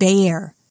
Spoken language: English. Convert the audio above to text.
bear.